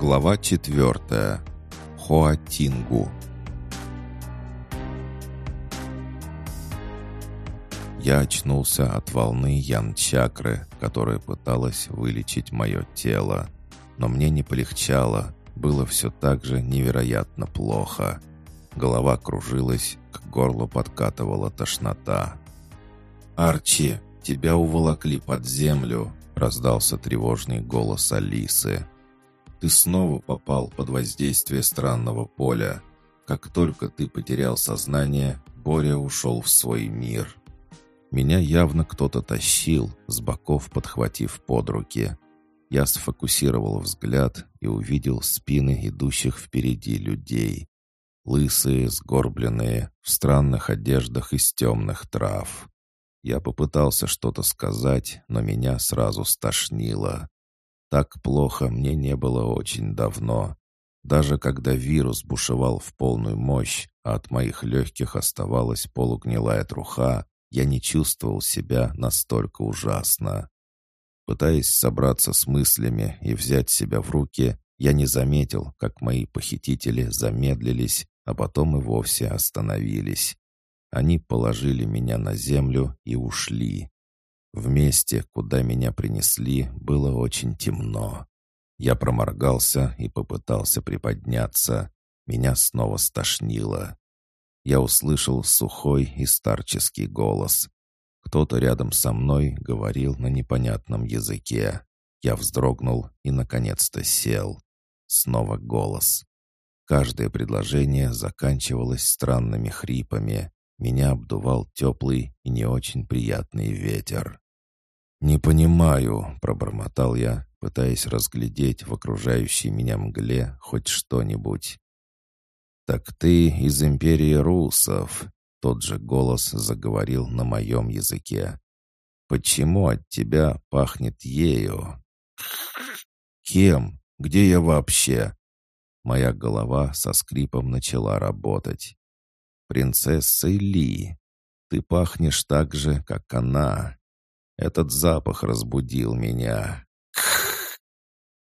Глава четвертая. Хоатингу. Я очнулся от волны ян-чакры, которая пыталась вылечить мое тело. Но мне не полегчало, было все так же невероятно плохо. Голова кружилась, к горлу подкатывала тошнота. «Арчи, тебя уволокли под землю!» — раздался тревожный голос Алисы. «Ты снова попал под воздействие странного поля. Как только ты потерял сознание, Боря ушел в свой мир». Меня явно кто-то тащил, с боков подхватив под руки. Я сфокусировал взгляд и увидел спины идущих впереди людей. Лысые, сгорбленные, в странных одеждах из темных трав. Я попытался что-то сказать, но меня сразу стошнило. Так плохо мне не было очень давно. Даже когда вирус бушевал в полную мощь, а от моих легких оставалась полугнилая труха, я не чувствовал себя настолько ужасно. Пытаясь собраться с мыслями и взять себя в руки, я не заметил, как мои похитители замедлились, а потом и вовсе остановились. Они положили меня на землю и ушли. В месте, куда меня принесли, было очень темно. Я проморгался и попытался приподняться. Меня снова стошнило. Я услышал сухой и старческий голос. Кто-то рядом со мной говорил на непонятном языке. Я вздрогнул и, наконец-то, сел. Снова голос. Каждое предложение заканчивалось странными хрипами. Меня обдувал теплый и не очень приятный ветер. «Не понимаю», — пробормотал я, пытаясь разглядеть в окружающей меня мгле хоть что-нибудь. «Так ты из империи русов», — тот же голос заговорил на моем языке. «Почему от тебя пахнет ею?» «Кем? Где я вообще?» Моя голова со скрипом начала работать. «Принцессой Ли, ты пахнешь так же, как она. Этот запах разбудил меня.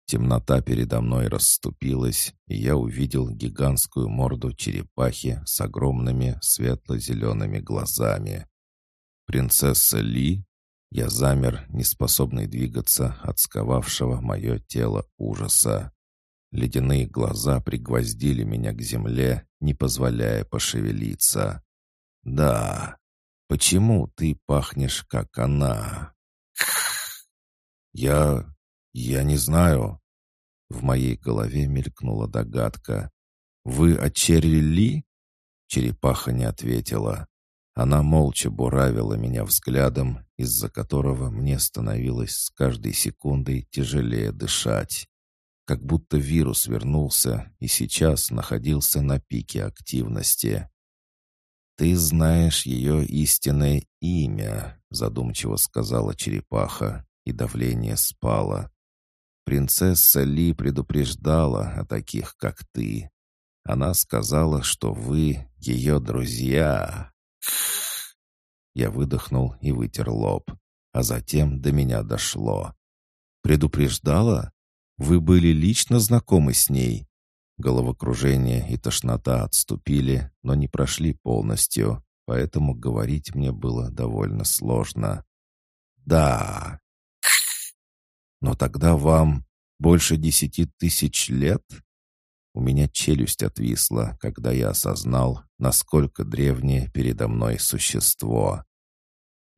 Темнота передо мной расступилась, и я увидел гигантскую морду черепахи с огромными светло-зелеными глазами. «Принцесса Ли?» Я замер, неспособный двигаться от сковавшего мое тело ужаса. Ледяные глаза пригвоздили меня к земле, не позволяя пошевелиться. «Да, почему ты пахнешь, как она?» «Я... я не знаю». В моей голове мелькнула догадка. «Вы от Черри Ли?» Черепаха не ответила. Она молча буравила меня взглядом, из-за которого мне становилось с каждой секундой тяжелее дышать как будто вирус вернулся и сейчас находился на пике активности. «Ты знаешь ее истинное имя», — задумчиво сказала черепаха, и давление спало. «Принцесса Ли предупреждала о таких, как ты. Она сказала, что вы ее друзья». Я выдохнул и вытер лоб, а затем до меня дошло. «Предупреждала? Вы были лично знакомы с ней?» Головокружение и тошнота отступили, но не прошли полностью, поэтому говорить мне было довольно сложно. «Да». «Но тогда вам больше десяти тысяч лет?» У меня челюсть отвисла, когда я осознал, насколько древнее передо мной существо.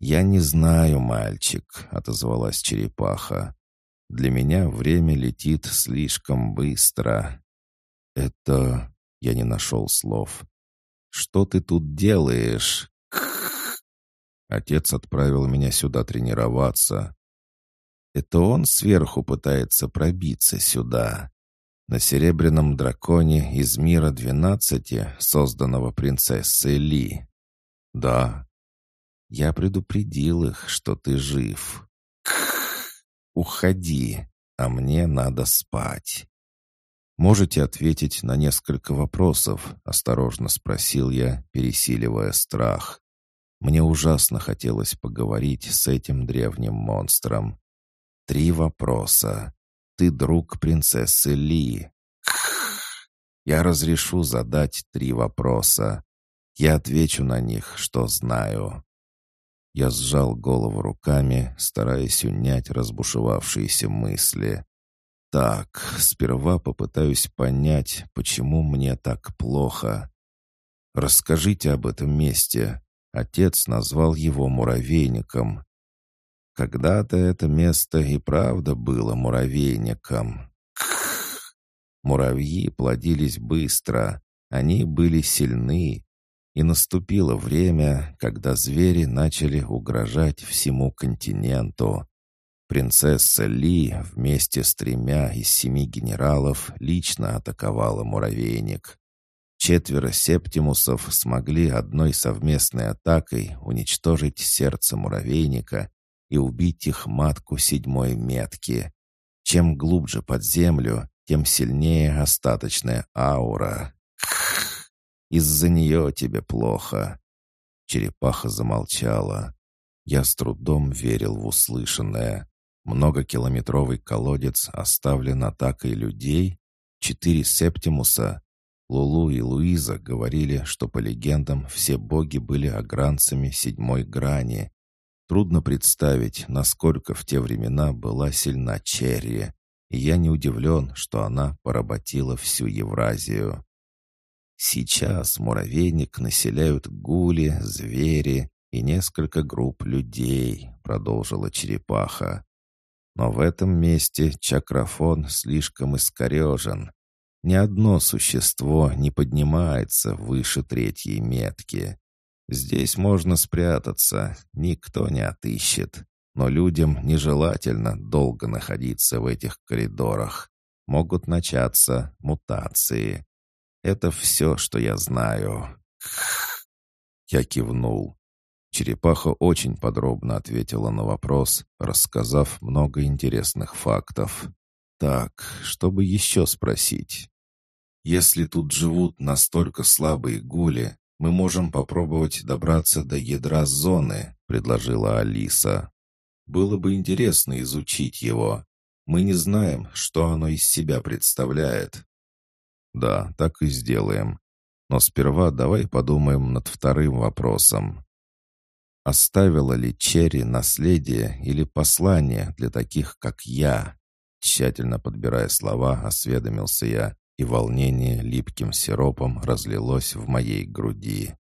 «Я не знаю, мальчик», — отозвалась черепаха. Для меня время летит слишком быстро. Это... Я не нашел слов. «Что ты тут делаешь?» Отец отправил меня сюда тренироваться. Это он сверху пытается пробиться сюда. На серебряном драконе из мира двенадцати, созданного принцессой Ли. Да. Я предупредил их, что ты жив. «Уходи, а мне надо спать». «Можете ответить на несколько вопросов?» — осторожно спросил я, пересиливая страх. Мне ужасно хотелось поговорить с этим древним монстром. Три вопроса. Ты друг принцессы Ли. Я разрешу задать три вопроса. Я отвечу на них, что знаю. Я сжал голову руками, стараясь унять разбушевавшиеся мысли. Так, сперва попытаюсь понять, почему мне так плохо. Расскажите об этом месте. Отец назвал его муравейником. Когда-то это место и правда было муравейником. Муравьи плодились быстро, они были сильны, и наступило время, когда звери начали угрожать всему континенту. Принцесса Ли вместе с тремя из семи генералов лично атаковала муравейник. Четверо септимусов смогли одной совместной атакой уничтожить сердце муравейника и убить их матку седьмой метки. Чем глубже под землю, тем сильнее остаточная аура. Из-за нее тебе плохо. Черепаха замолчала. Я с трудом верил в услышанное. Многокилометровый колодец оставлен атакой людей? Четыре септимуса? Лулу и Луиза говорили, что по легендам все боги были огранцами седьмой грани, Трудно представить, насколько в те времена была сильна Черри, и я не удивлен, что она поработила всю Евразию. Сейчас муравейник населяют гули, звери и несколько групп людей, продолжила черепаха. Но в этом месте чакрофон слишком искорежен. Ни одно существо не поднимается выше третьей метки. Здесь можно спрятаться, никто не отыщет. Но людям нежелательно долго находиться в этих коридорах. Могут начаться мутации. Это все, что я знаю. Я кивнул. Черепаха очень подробно ответила на вопрос, рассказав много интересных фактов. Так, чтобы еще спросить. Если тут живут настолько слабые гули, мы можем попробовать добраться до ядра зоны», — предложила Алиса. «Было бы интересно изучить его. Мы не знаем, что оно из себя представляет». «Да, так и сделаем. Но сперва давай подумаем над вторым вопросом. Оставила ли Черри наследие или послание для таких, как я?» Тщательно подбирая слова, осведомился я, и волнение липким сиропом разлилось в моей груди.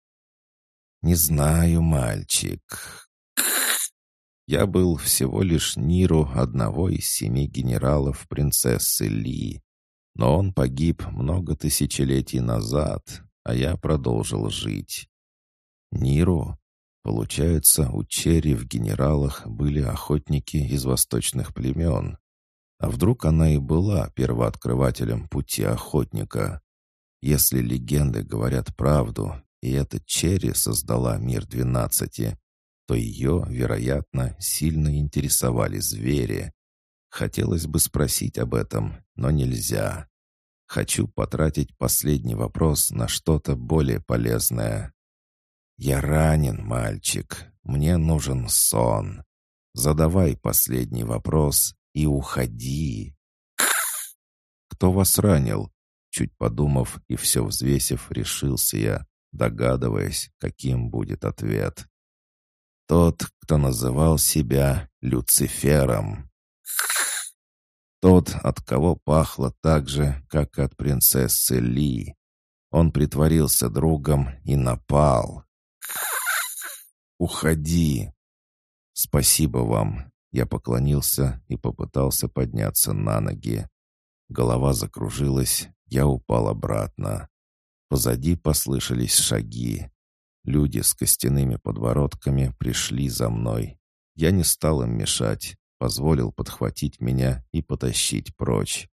«Не знаю, мальчик. Я был всего лишь Ниру одного из семи генералов принцессы Ли, но он погиб много тысячелетий назад, а я продолжил жить. Ниру? Получается, у Черри в генералах были охотники из восточных племен. А вдруг она и была первооткрывателем пути охотника? Если легенды говорят правду, и эта Черри создала мир двенадцати, то ее, вероятно, сильно интересовали звери. Хотелось бы спросить об этом, но нельзя. Хочу потратить последний вопрос на что-то более полезное. «Я ранен, мальчик. Мне нужен сон. Задавай последний вопрос, и уходи. Кто вас ранил? Чуть подумав и все взвесив, решился я, догадываясь, каким будет ответ. Тот, кто называл себя Люцифером. Тот, от кого пахло так же, как от принцессы Ли. Он притворился другом и напал. «Уходи!» «Спасибо вам. Я поклонился и попытался подняться на ноги. Голова закружилась, я упал обратно. Позади послышались шаги. Люди с костяными подбородками пришли за мной. Я не стал им мешать, позволил подхватить меня и потащить прочь.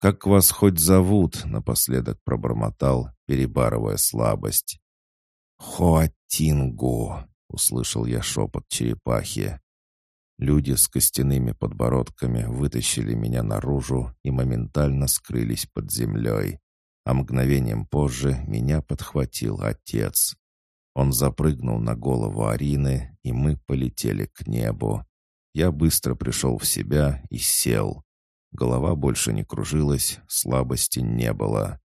«Как вас хоть зовут?» — напоследок пробормотал, перебарывая слабость. «Хоатингу!» — услышал я шепот черепахи. Люди с костяными подбородками вытащили меня наружу и моментально скрылись под землей. А мгновением позже меня подхватил отец. Он запрыгнул на голову Арины, и мы полетели к небу. Я быстро пришел в себя и сел. Голова больше не кружилась, слабости не было.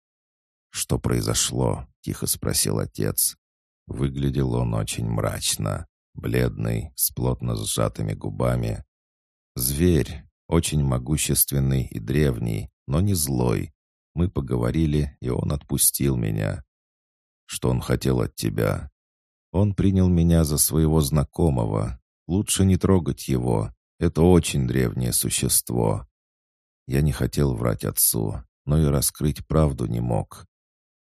«Что произошло?» — тихо спросил отец. Выглядел он очень мрачно, бледный, с плотно сжатыми губами. «Зверь, очень могущественный и древний, но не злой. Мы поговорили, и он отпустил меня. Что он хотел от тебя? Он принял меня за своего знакомого. Лучше не трогать его. Это очень древнее существо. Я не хотел врать отцу, но и раскрыть правду не мог.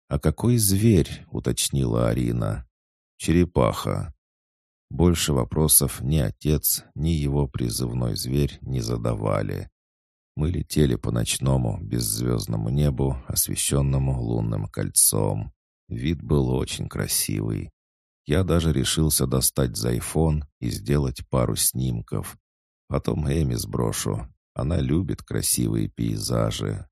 «А какой зверь?» — уточнила Арина. «Черепаха». Больше вопросов ни отец, ни его призывной зверь не задавали. Мы летели по ночному, беззвездному небу, освещенному лунным кольцом. Вид был очень красивый. Я даже решился достать зайфон и сделать пару снимков. Потом Эми сброшу. Она любит красивые пейзажи.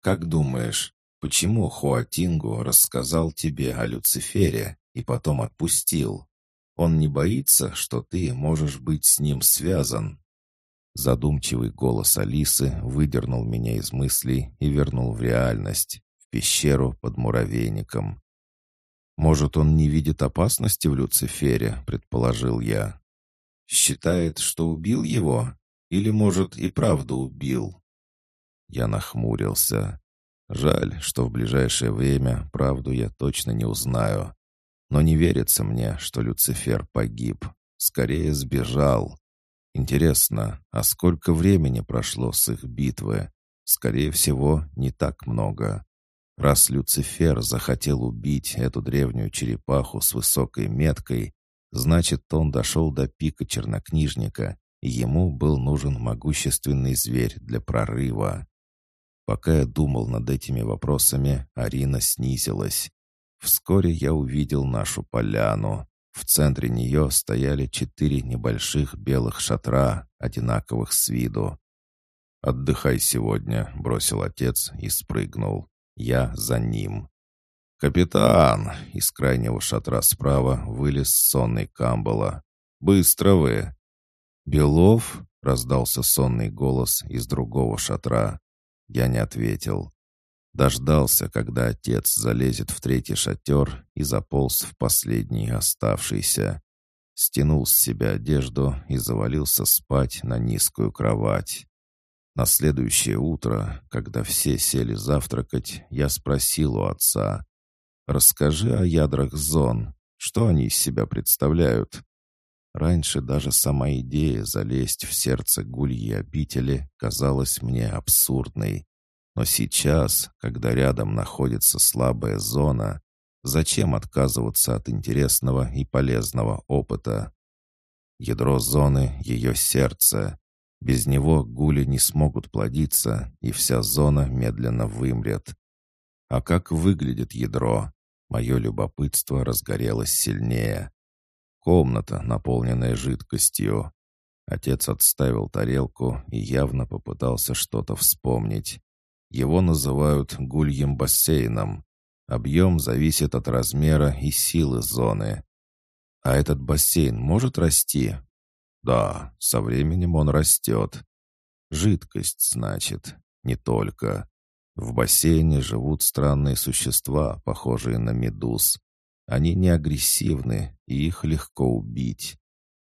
«Как думаешь, почему Хуатингу рассказал тебе о Люцифере и потом отпустил? Он не боится, что ты можешь быть с ним связан?» Задумчивый голос Алисы выдернул меня из мыслей и вернул в реальность, в пещеру под муравейником. «Может, он не видит опасности в Люцифере?» — предположил я. «Считает, что убил его? Или, может, и правда убил?» Я нахмурился. Жаль, что в ближайшее время правду я точно не узнаю. Но не верится мне, что Люцифер погиб. Скорее сбежал. Интересно, а сколько времени прошло с их битвы? Скорее всего, не так много. Раз Люцифер захотел убить эту древнюю черепаху с высокой меткой, значит, он дошел до пика чернокнижника, и ему был нужен могущественный зверь для прорыва. Пока я думал над этими вопросами, Арина снизилась. Вскоре я увидел нашу поляну. В центре нее стояли четыре небольших белых шатра, одинаковых с виду. «Отдыхай сегодня», — бросил отец и спрыгнул. Я за ним. «Капитан!» — из крайнего шатра справа вылез сонный Камбала. «Быстро вы!» «Белов?» — раздался сонный голос из другого шатра. Я не ответил. Дождался, когда отец залезет в третий шатер и заполз в последний оставшийся. Стянул с себя одежду и завалился спать на низкую кровать. На следующее утро, когда все сели завтракать, я спросил у отца, «Расскажи о ядрах зон. Что они из себя представляют?» Раньше даже сама идея залезть в сердце гульи обители казалась мне абсурдной. Но сейчас, когда рядом находится слабая зона, зачем отказываться от интересного и полезного опыта? Ядро зоны — ее сердце. Без него гули не смогут плодиться, и вся зона медленно вымрет. А как выглядит ядро? Мое любопытство разгорелось сильнее. Комната, наполненная жидкостью. Отец отставил тарелку и явно попытался что-то вспомнить. Его называют гульем бассейном. Объем зависит от размера и силы зоны. А этот бассейн может расти? Да, со временем он растет. Жидкость, значит, не только. В бассейне живут странные существа, похожие на медуз. Они не агрессивны, и их легко убить.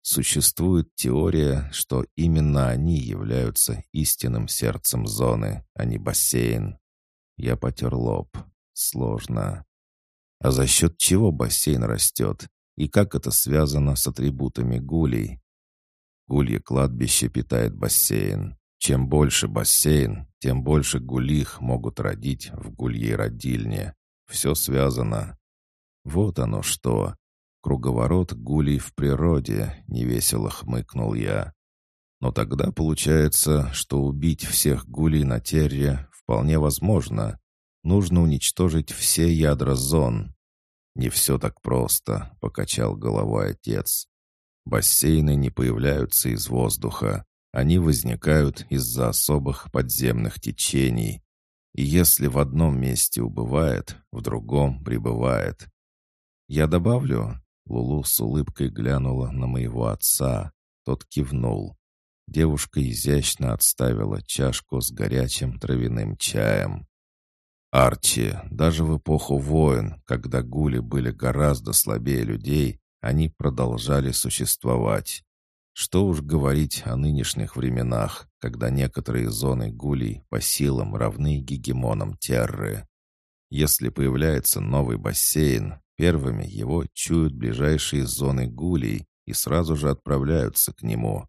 Существует теория, что именно они являются истинным сердцем зоны, а не бассейн. Я потер лоб. Сложно. А за счет чего бассейн растет? И как это связано с атрибутами гулей? Гулье кладбище питает бассейн. Чем больше бассейн, тем больше гулих могут родить в гульей родильне. Все связано. Вот оно что. Круговорот гулей в природе, невесело хмыкнул я. Но тогда получается, что убить всех гулей на терре вполне возможно. Нужно уничтожить все ядра зон. Не все так просто, покачал головой отец. Бассейны не появляются из воздуха. Они возникают из-за особых подземных течений. И если в одном месте убывает, в другом прибывает. Я добавлю, Лулу с улыбкой глянула на моего отца. Тот кивнул. Девушка изящно отставила чашку с горячим травяным чаем. Арчи, даже в эпоху войн, когда гули были гораздо слабее людей, они продолжали существовать. Что уж говорить о нынешних временах, когда некоторые зоны гулей по силам равны гегемонам терры. Если появляется новый бассейн, первыми его чуют ближайшие зоны гулей и сразу же отправляются к нему.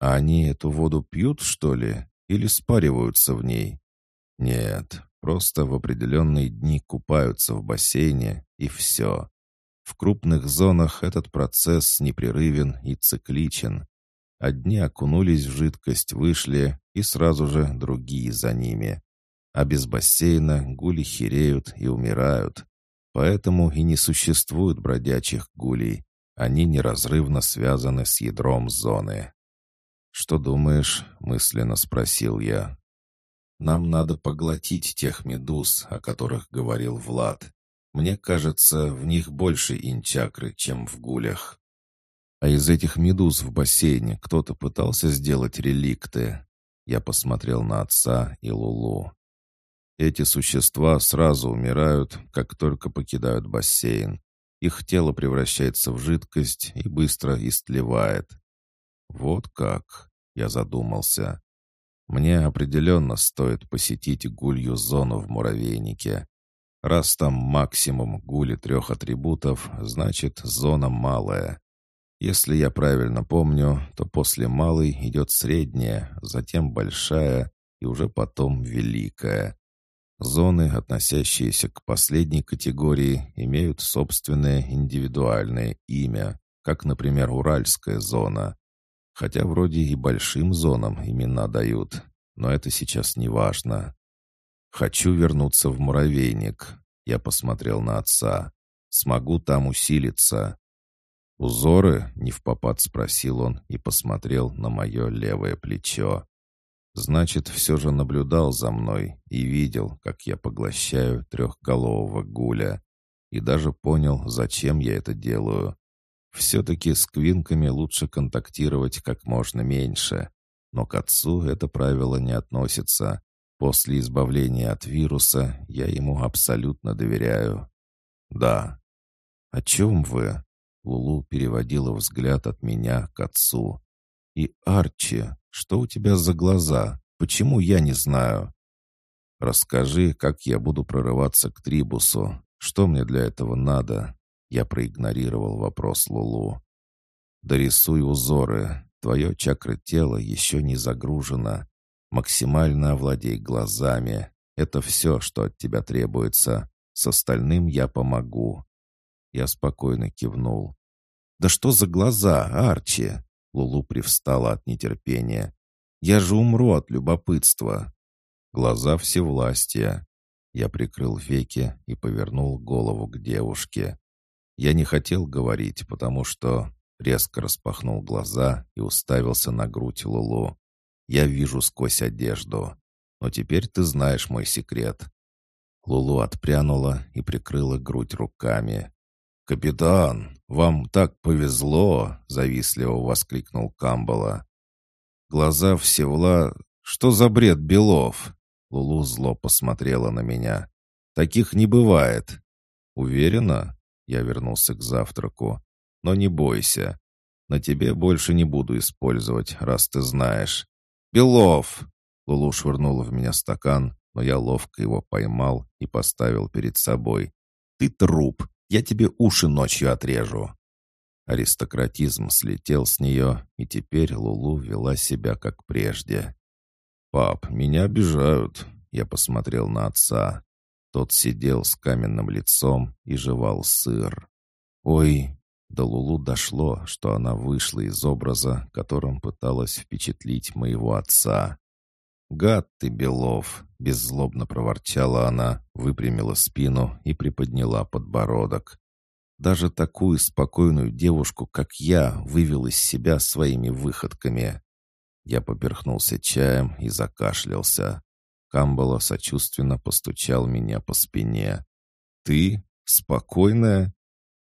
А они эту воду пьют, что ли, или спариваются в ней? Нет, просто в определенные дни купаются в бассейне, и все. В крупных зонах этот процесс непрерывен и цикличен. Одни окунулись в жидкость, вышли, и сразу же другие за ними. А без бассейна гули хереют и умирают. Поэтому и не существует бродячих гулей. Они неразрывно связаны с ядром зоны. «Что думаешь?» — мысленно спросил я. «Нам надо поглотить тех медуз, о которых говорил Влад. Мне кажется, в них больше инчакры, чем в гулях. А из этих медуз в бассейне кто-то пытался сделать реликты. Я посмотрел на отца и Лулу. Эти существа сразу умирают, как только покидают бассейн. Их тело превращается в жидкость и быстро истлевает. Вот как, я задумался. Мне определенно стоит посетить гулью зону в муравейнике. Раз там максимум гули трех атрибутов, значит, зона малая. Если я правильно помню, то после малой идет средняя, затем большая и уже потом великая. Зоны, относящиеся к последней категории, имеют собственное индивидуальное имя, как, например, Уральская зона. Хотя вроде и большим зонам имена дают, но это сейчас не важно. «Хочу вернуться в муравейник». Я посмотрел на отца. «Смогу там усилиться». «Узоры?» — не в попад спросил он и посмотрел на мое левое плечо. «Значит, все же наблюдал за мной и видел, как я поглощаю трехголового гуля. И даже понял, зачем я это делаю. Все-таки с квинками лучше контактировать как можно меньше. Но к отцу это правило не относится. После избавления от вируса я ему абсолютно доверяю. Да. О чем вы? Лулу переводила взгляд от меня к отцу. И Арчи, что у тебя за глаза? Почему я не знаю? Расскажи, как я буду прорываться к Трибусу. Что мне для этого надо? Я проигнорировал вопрос Лулу. Дорисуй узоры. Твое чакра тела еще не загружено. Максимально овладей глазами. Это все, что от тебя требуется. С остальным я помогу». Я спокойно кивнул. «Да что за глаза, Арчи?» Лулу привстала от нетерпения. «Я же умру от любопытства». Глаза всевластия. Я прикрыл веки и повернул голову к девушке. Я не хотел говорить, потому что резко распахнул глаза и уставился на грудь Лулу. Я вижу сквозь одежду. Но теперь ты знаешь мой секрет». Лулу отпрянула и прикрыла грудь руками. «Капитан, вам так повезло!» — завистливо воскликнул Камбала. Глаза Всевла... «Что за бред, Белов?» Лулу зло посмотрела на меня. «Таких не бывает». «Уверена?» Я вернулся к завтраку. «Но не бойся. На тебе больше не буду использовать, раз ты знаешь. «Белов!» Лулу швырнула в меня стакан, но я ловко его поймал и поставил перед собой. «Ты труп! Я тебе уши ночью отрежу!» Аристократизм слетел с нее, и теперь Лулу вела себя как прежде. «Пап, меня обижают!» Я посмотрел на отца. Тот сидел с каменным лицом и жевал сыр. «Ой, до Лулу дошло, что она вышла из образа, которым пыталась впечатлить моего отца. «Гад ты, Белов!» — беззлобно проворчала она, выпрямила спину и приподняла подбородок. «Даже такую спокойную девушку, как я, вывел из себя своими выходками». Я поперхнулся чаем и закашлялся. Камбала сочувственно постучал меня по спине. «Ты? Спокойная?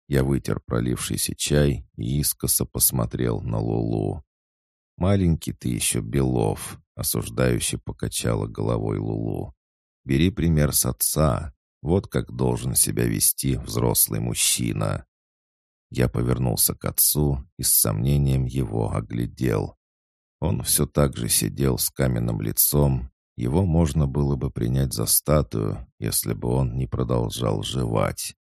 Я вытер пролившийся чай и искоса посмотрел на Лулу. «Маленький ты еще, Белов», — осуждающе покачала головой Лулу. «Бери пример с отца. Вот как должен себя вести взрослый мужчина». Я повернулся к отцу и с сомнением его оглядел. Он все так же сидел с каменным лицом. Его можно было бы принять за статую, если бы он не продолжал жевать.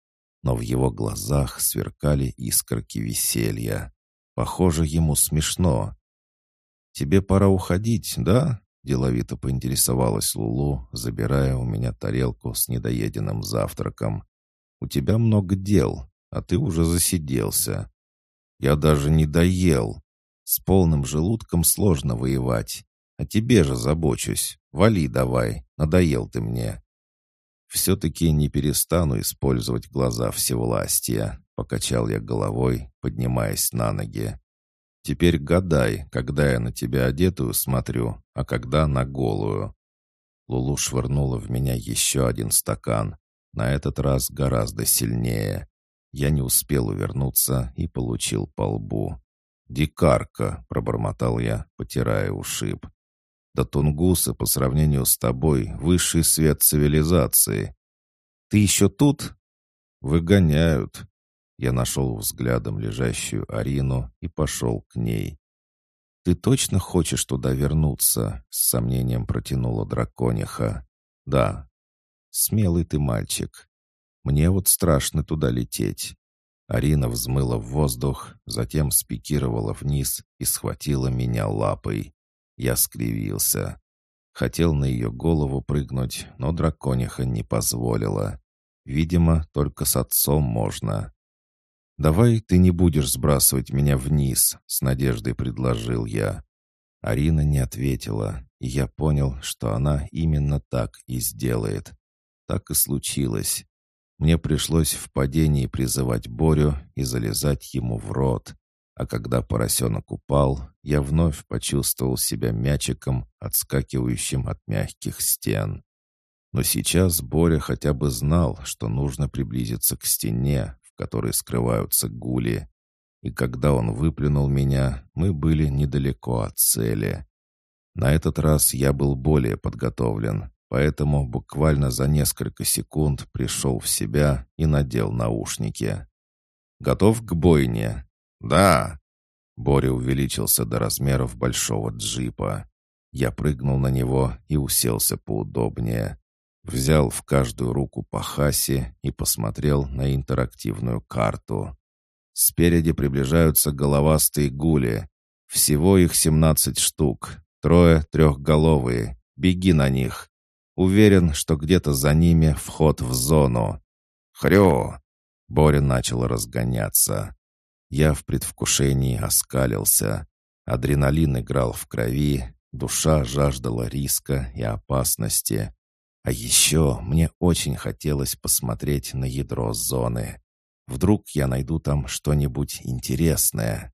Но в его глазах сверкали искорки веселья. Похоже, ему смешно. «Тебе пора уходить, да?» — деловито поинтересовалась Лулу, забирая у меня тарелку с недоеденным завтраком. «У тебя много дел, а ты уже засиделся. Я даже не доел. С полным желудком сложно воевать. А тебе же забочусь. Вали давай, надоел ты мне. Все-таки не перестану использовать глаза всевластия, покачал я головой, поднимаясь на ноги. Теперь гадай, когда я на тебя одетую смотрю, а когда на голую. Лулу швырнула в меня еще один стакан, на этот раз гораздо сильнее. Я не успел увернуться и получил по лбу. «Дикарка!» — пробормотал я, потирая ушиб. «Да тунгусы по сравнению с тобой — высший свет цивилизации. Ты еще тут?» «Выгоняют». Я нашел взглядом лежащую Арину и пошел к ней. «Ты точно хочешь туда вернуться?» — с сомнением протянула дракониха. «Да». «Смелый ты мальчик. Мне вот страшно туда лететь». Арина взмыла в воздух, затем спикировала вниз и схватила меня лапой. Я скривился. Хотел на ее голову прыгнуть, но дракониха не позволила. Видимо, только с отцом можно. «Давай ты не будешь сбрасывать меня вниз», — с надеждой предложил я. Арина не ответила, и я понял, что она именно так и сделает. Так и случилось. Мне пришлось в падении призывать Борю и залезать ему в рот. А когда поросенок упал, я вновь почувствовал себя мячиком, отскакивающим от мягких стен. Но сейчас Боря хотя бы знал, что нужно приблизиться к стене, в которой скрываются гули. И когда он выплюнул меня, мы были недалеко от цели. На этот раз я был более подготовлен, поэтому буквально за несколько секунд пришел в себя и надел наушники. «Готов к бойне?» «Да!» Боря увеличился до размеров большого джипа. Я прыгнул на него и уселся поудобнее. Взял в каждую руку по хасе и посмотрел на интерактивную карту. Спереди приближаются головастые гули. Всего их семнадцать штук. Трое трехголовые. Беги на них. Уверен, что где-то за ними вход в зону. Хрю! Боря начал разгоняться. Я в предвкушении оскалился. Адреналин играл в крови, душа жаждала риска и опасности. А еще мне очень хотелось посмотреть на ядро зоны. Вдруг я найду там что-нибудь интересное.